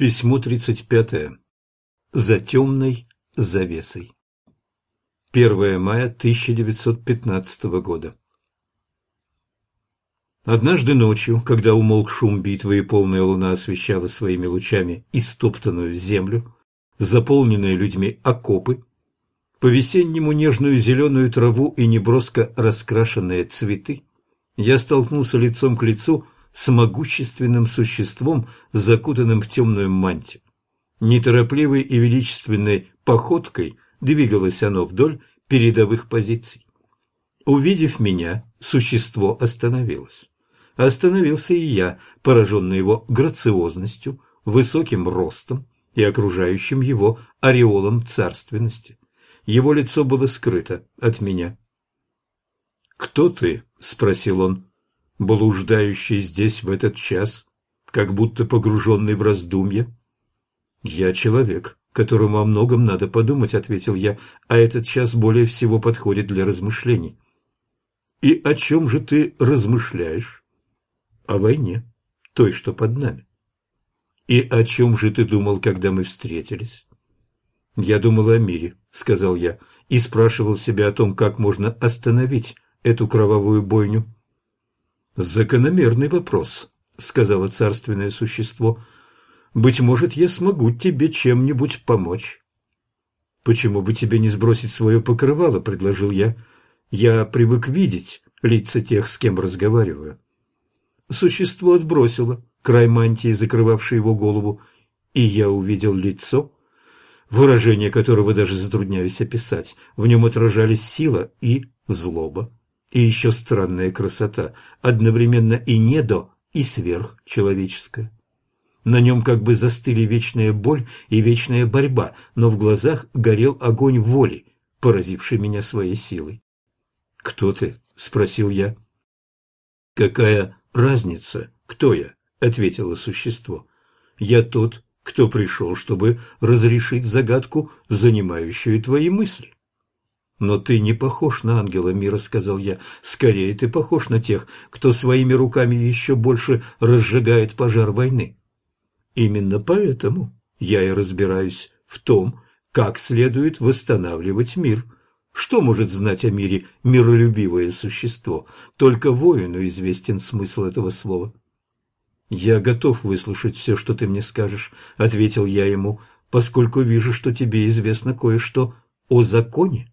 Письмо 35. За темной завесой. 1 мая 1915 года. Однажды ночью, когда умолк шум битвы и полная луна освещала своими лучами истоптанную землю, заполненные людьми окопы, по-весеннему нежную зеленую траву и неброско раскрашенные цветы, я столкнулся лицом к лицу с могущественным существом, закутанным в темную мантию. Неторопливой и величественной походкой двигалось оно вдоль передовых позиций. Увидев меня, существо остановилось. Остановился и я, пораженный его грациозностью, высоким ростом и окружающим его ореолом царственности. Его лицо было скрыто от меня. «Кто ты?» — спросил он блуждающий здесь в этот час, как будто погруженный в раздумья? «Я человек, которому о многом надо подумать», — ответил я, «а этот час более всего подходит для размышлений». «И о чем же ты размышляешь?» «О войне, той, что под нами». «И о чем же ты думал, когда мы встретились?» «Я думал о мире», — сказал я, и спрашивал себя о том, как можно остановить эту кровавую бойню. «Закономерный вопрос», — сказала царственное существо. «Быть может, я смогу тебе чем-нибудь помочь». «Почему бы тебе не сбросить свое покрывало?» — предложил я. «Я привык видеть лица тех, с кем разговариваю». Существо отбросило край мантии, закрывавшей его голову, и я увидел лицо, выражение которого даже затрудняюсь описать. В нем отражались сила и злоба. И еще странная красота, одновременно и недо, и сверхчеловеческая. На нем как бы застыли вечная боль и вечная борьба, но в глазах горел огонь воли, поразивший меня своей силой. «Кто ты?» – спросил я. «Какая разница, кто я?» – ответило существо. «Я тот, кто пришел, чтобы разрешить загадку, занимающую твои мысли». «Но ты не похож на ангела мира», — сказал я. «Скорее ты похож на тех, кто своими руками еще больше разжигает пожар войны». «Именно поэтому я и разбираюсь в том, как следует восстанавливать мир». Что может знать о мире миролюбивое существо? Только воину известен смысл этого слова. «Я готов выслушать все, что ты мне скажешь», — ответил я ему, «поскольку вижу, что тебе известно кое-что о законе».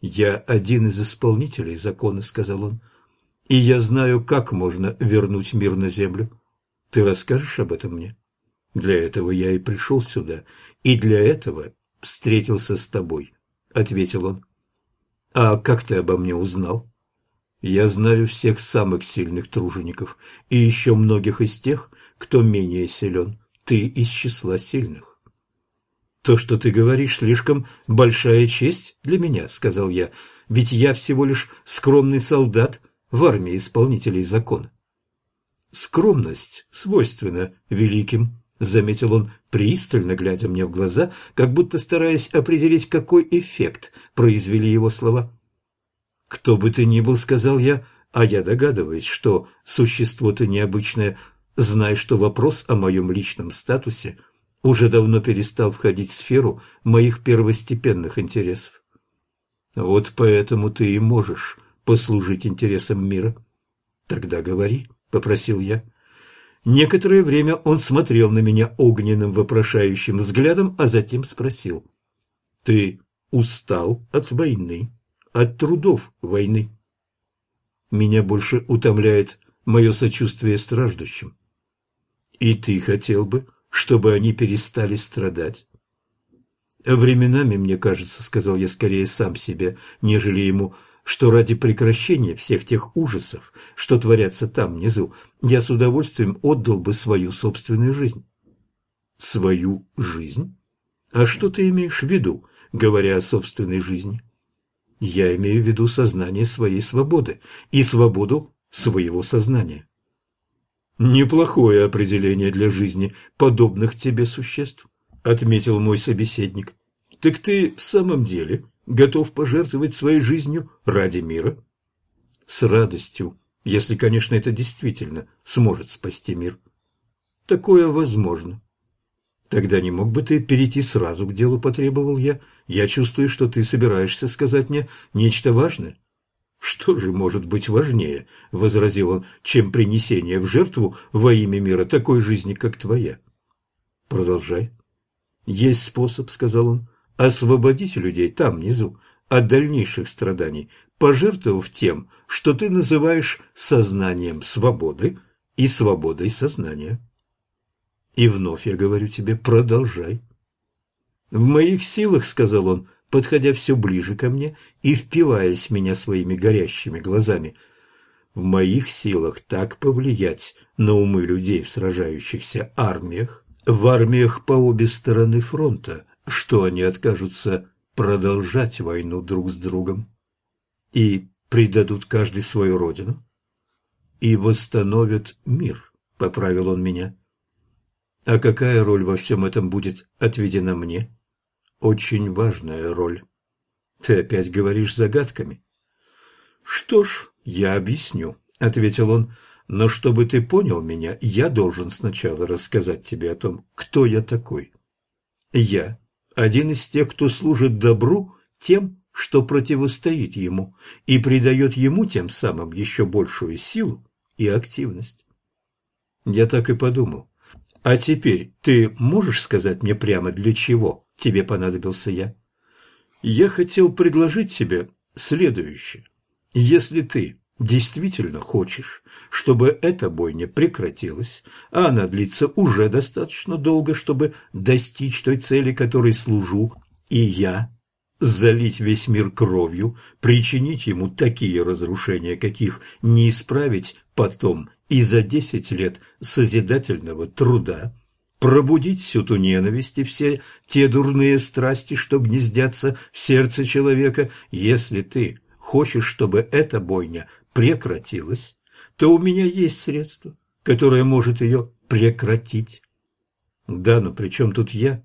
«Я один из исполнителей закона», — сказал он, — «и я знаю, как можно вернуть мир на землю. Ты расскажешь об этом мне? Для этого я и пришел сюда, и для этого встретился с тобой», — ответил он. «А как ты обо мне узнал?» «Я знаю всех самых сильных тружеников и еще многих из тех, кто менее силен. Ты из числа сильных». «То, что ты говоришь, слишком большая честь для меня», — сказал я, — «ведь я всего лишь скромный солдат в армии исполнителей закона». «Скромность свойственна великим», — заметил он, пристально глядя мне в глаза, как будто стараясь определить, какой эффект произвели его слова. «Кто бы ты ни был», — сказал я, — «а я догадываюсь, что существо ты необычное, знай, что вопрос о моем личном статусе — уже давно перестал входить в сферу моих первостепенных интересов. Вот поэтому ты и можешь послужить интересам мира. Тогда говори, — попросил я. Некоторое время он смотрел на меня огненным вопрошающим взглядом, а затем спросил. Ты устал от войны, от трудов войны? Меня больше утомляет мое сочувствие страждущим. И ты хотел бы, чтобы они перестали страдать. Временами, мне кажется, сказал я скорее сам себе, нежели ему, что ради прекращения всех тех ужасов, что творятся там внизу, я с удовольствием отдал бы свою собственную жизнь. Свою жизнь? А что ты имеешь в виду, говоря о собственной жизни? Я имею в виду сознание своей свободы и свободу своего сознания. «Неплохое определение для жизни подобных тебе существ», — отметил мой собеседник. «Так ты в самом деле готов пожертвовать своей жизнью ради мира?» «С радостью, если, конечно, это действительно сможет спасти мир». «Такое возможно». Тогда не мог бы ты перейти сразу к делу, потребовал я. Я чувствую, что ты собираешься сказать мне нечто важное. Что же может быть важнее, возразил он, чем принесение в жертву во имя мира такой жизни, как твоя? Продолжай. Есть способ, сказал он, освободить людей там внизу от дальнейших страданий, пожертвовав тем, что ты называешь сознанием свободы и свободой сознания. И вновь я говорю тебе, продолжай. В моих силах, сказал он, подходя все ближе ко мне и впиваясь в меня своими горящими глазами, в моих силах так повлиять на умы людей в сражающихся армиях, в армиях по обе стороны фронта, что они откажутся продолжать войну друг с другом и предадут каждый свою родину и восстановят мир, поправил он меня. А какая роль во всем этом будет отведена мне? Очень важная роль. Ты опять говоришь загадками. Что ж, я объясню, ответил он. Но чтобы ты понял меня, я должен сначала рассказать тебе о том, кто я такой. Я один из тех, кто служит добру тем, что противостоит ему, и придает ему тем самым еще большую силу и активность. Я так и подумал. А теперь ты можешь сказать мне прямо, для чего тебе понадобился я? Я хотел предложить тебе следующее. Если ты действительно хочешь, чтобы эта бойня прекратилась, а она длится уже достаточно долго, чтобы достичь той цели, которой служу, и я, залить весь мир кровью, причинить ему такие разрушения, каких не исправить потом и за десять лет созидательного труда пробудить всю ту ненависть и все те дурные страсти, что гнездятся в сердце человека, если ты хочешь, чтобы эта бойня прекратилась, то у меня есть средство, которое может ее прекратить. Да, но при чем тут я?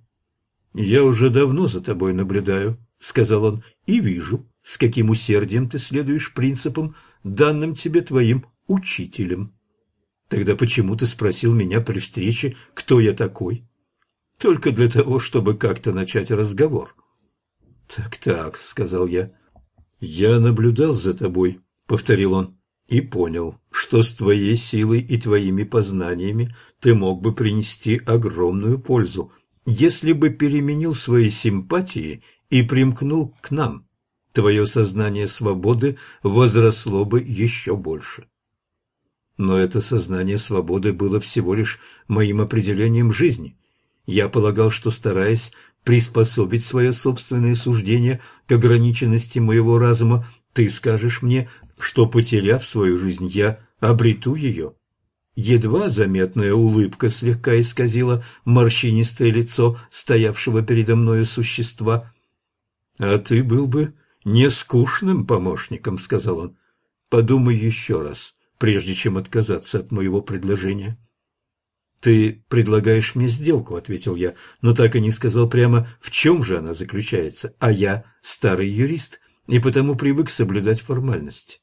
Я уже давно за тобой наблюдаю, сказал он, и вижу, с каким усердием ты следуешь принципам, данным тебе твоим учителем. Тогда почему ты спросил меня при встрече, кто я такой? Только для того, чтобы как-то начать разговор. Так-так, сказал я. Я наблюдал за тобой, повторил он, и понял, что с твоей силой и твоими познаниями ты мог бы принести огромную пользу, если бы переменил свои симпатии и примкнул к нам. Твое сознание свободы возросло бы еще больше. Но это сознание свободы было всего лишь моим определением жизни. Я полагал, что, стараясь приспособить свое собственное суждение к ограниченности моего разума, ты скажешь мне, что, потеряв свою жизнь, я обрету ее. Едва заметная улыбка слегка исказила морщинистое лицо стоявшего передо мною существа. — А ты был бы нескучным помощником, — сказал он. — Подумай еще раз прежде чем отказаться от моего предложения. «Ты предлагаешь мне сделку», — ответил я, но так и не сказал прямо, в чем же она заключается, а я старый юрист и потому привык соблюдать формальность.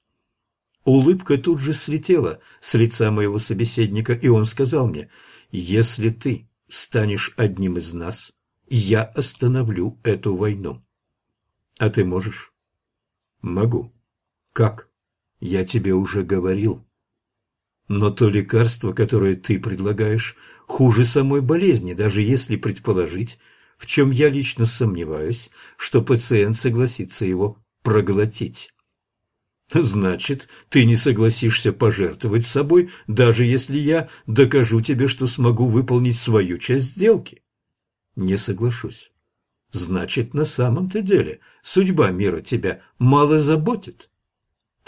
Улыбка тут же слетела с лица моего собеседника, и он сказал мне, «Если ты станешь одним из нас, я остановлю эту войну». «А ты можешь?» «Могу». «Как?» «Я тебе уже говорил». Но то лекарство, которое ты предлагаешь, хуже самой болезни, даже если предположить, в чем я лично сомневаюсь, что пациент согласится его проглотить. Значит, ты не согласишься пожертвовать собой, даже если я докажу тебе, что смогу выполнить свою часть сделки? Не соглашусь. Значит, на самом-то деле судьба мира тебя мало заботит.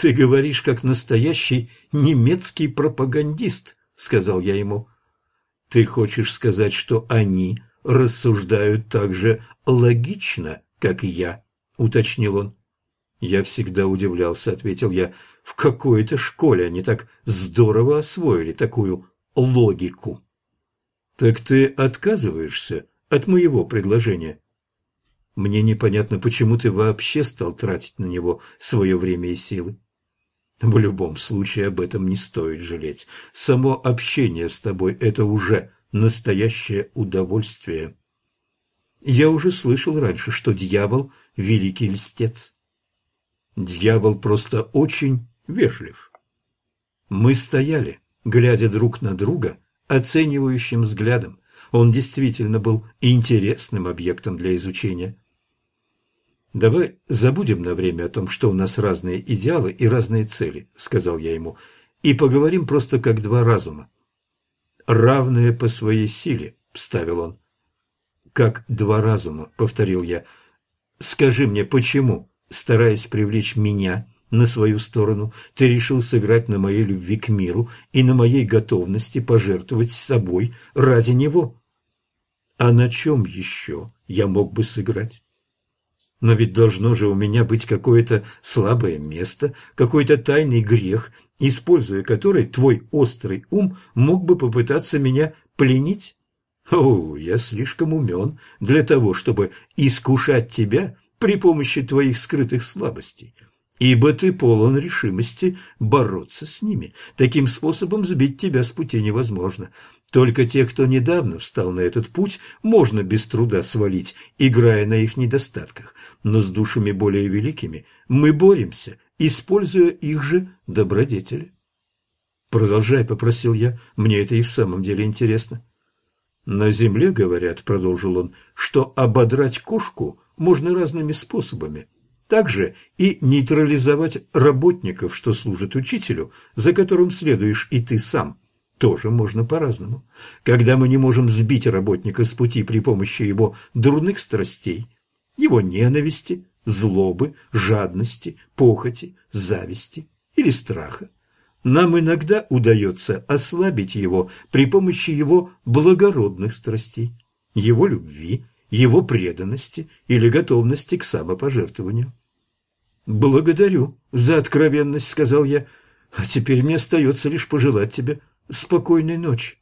«Ты говоришь, как настоящий немецкий пропагандист», — сказал я ему. «Ты хочешь сказать, что они рассуждают так же логично, как и я?» — уточнил он. «Я всегда удивлялся», — ответил я. «В какой-то школе они так здорово освоили такую логику». «Так ты отказываешься от моего предложения?» «Мне непонятно, почему ты вообще стал тратить на него свое время и силы. В любом случае об этом не стоит жалеть. Само общение с тобой – это уже настоящее удовольствие. Я уже слышал раньше, что дьявол – великий льстец. Дьявол просто очень вежлив. Мы стояли, глядя друг на друга, оценивающим взглядом. Он действительно был интересным объектом для изучения. «Давай забудем на время о том, что у нас разные идеалы и разные цели», — сказал я ему, — «и поговорим просто как два разума». «Равные по своей силе», — вставил он. «Как два разума», — повторил я. «Скажи мне, почему, стараясь привлечь меня на свою сторону, ты решил сыграть на моей любви к миру и на моей готовности пожертвовать собой ради него?» «А на чем еще я мог бы сыграть?» Но ведь должно же у меня быть какое-то слабое место, какой-то тайный грех, используя который твой острый ум мог бы попытаться меня пленить. О, я слишком умен для того, чтобы искушать тебя при помощи твоих скрытых слабостей, ибо ты полон решимости бороться с ними. Таким способом сбить тебя с пути невозможно. Только тех, кто недавно встал на этот путь, можно без труда свалить, играя на их недостатках. Но с душами более великими мы боремся, используя их же добродетели. «Продолжай», — попросил я, — «мне это и в самом деле интересно». «На земле, говорят», — продолжил он, — «что ободрать кошку можно разными способами. Также и нейтрализовать работников, что служат учителю, за которым следуешь и ты сам» тоже можно по-разному. Когда мы не можем сбить работника с пути при помощи его дурных страстей, его ненависти, злобы, жадности, похоти, зависти или страха, нам иногда удается ослабить его при помощи его благородных страстей, его любви, его преданности или готовности к самопожертвованию. «Благодарю за откровенность», — сказал я, — «а теперь мне остается лишь пожелать тебе спокойной ночи.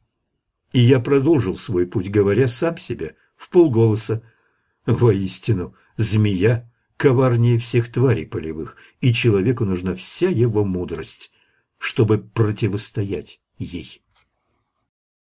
И я продолжил свой путь, говоря сам себе в полголоса. Воистину, змея коварнее всех тварей полевых, и человеку нужна вся его мудрость, чтобы противостоять ей.